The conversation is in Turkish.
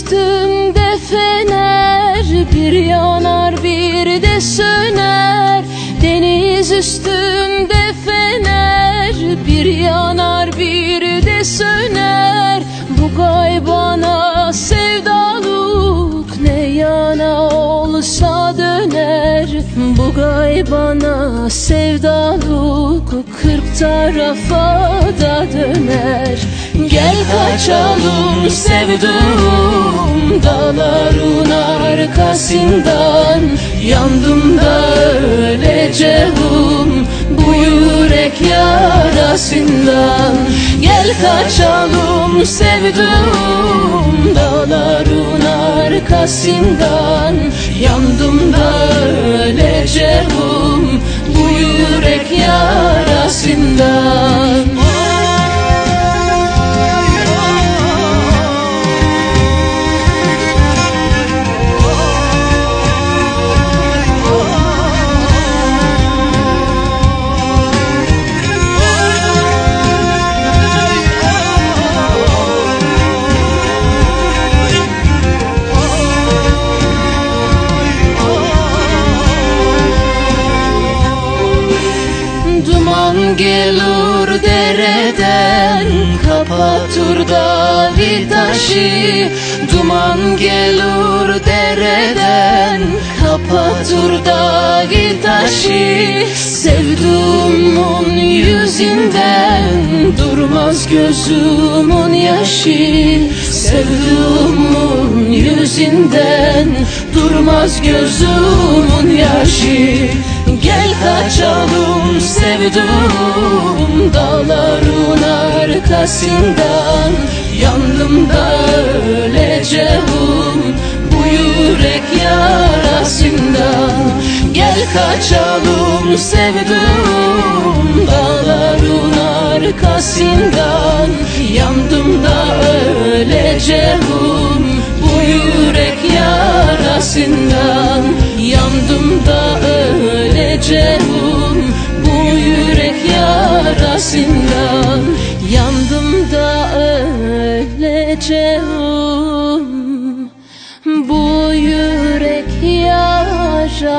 Still. Bu gaybana sevdalık Kırk tarafa da döner. Gel kaçalım sevdum Dağların arkasından. Yandım da öleceğim Bu yürek yarasından. Gel kaçalım sevdum Dağların arkasından. Yandım Duman gelir dereden Kapatır dağı taşı. Duman gelir dereden Kapatır dağı taşı. Sevduğumun yüzünden Durmaz gözümün yaşı. Sevduğumun yüzünden Durmaz gözümün yaşı Gel kaçalım sevdum Dağların arkasından. Yandım da öleceğim Bu yürek yarasından Gel kaçalım sevdum Dağların arkasından. Yandım da öleceğim Bu yürek yarasından yarasından Yandım da öleceğim Bu yürek yarasından